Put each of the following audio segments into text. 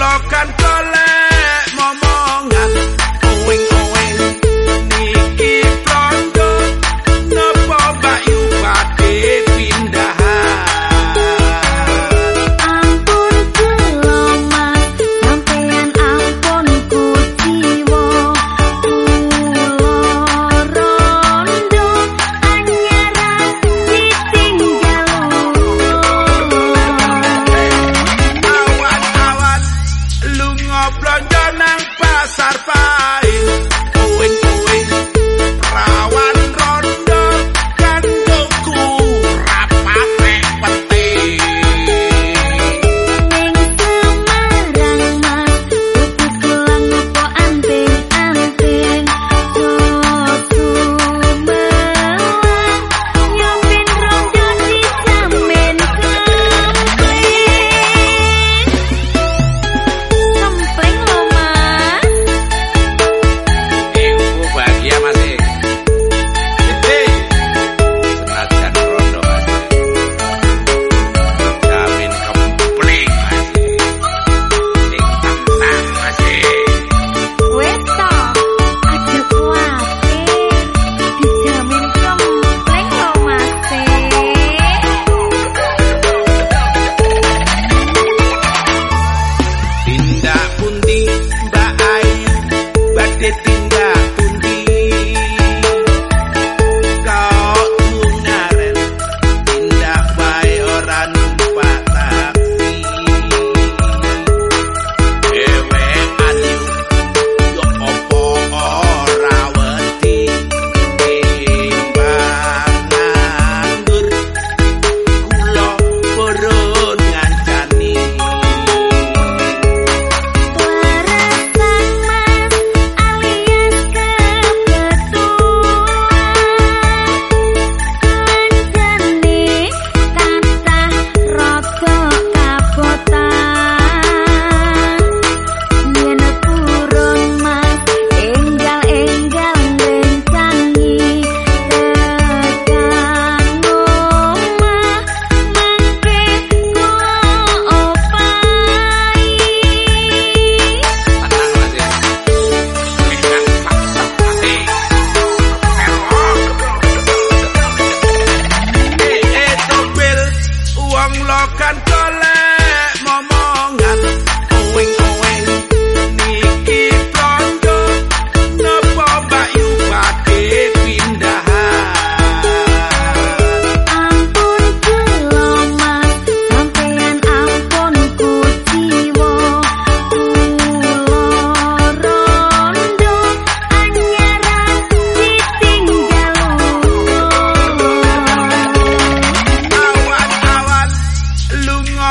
lokan kolam pasar.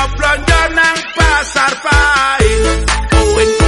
ngeblonjo nang pasar pahit kuwi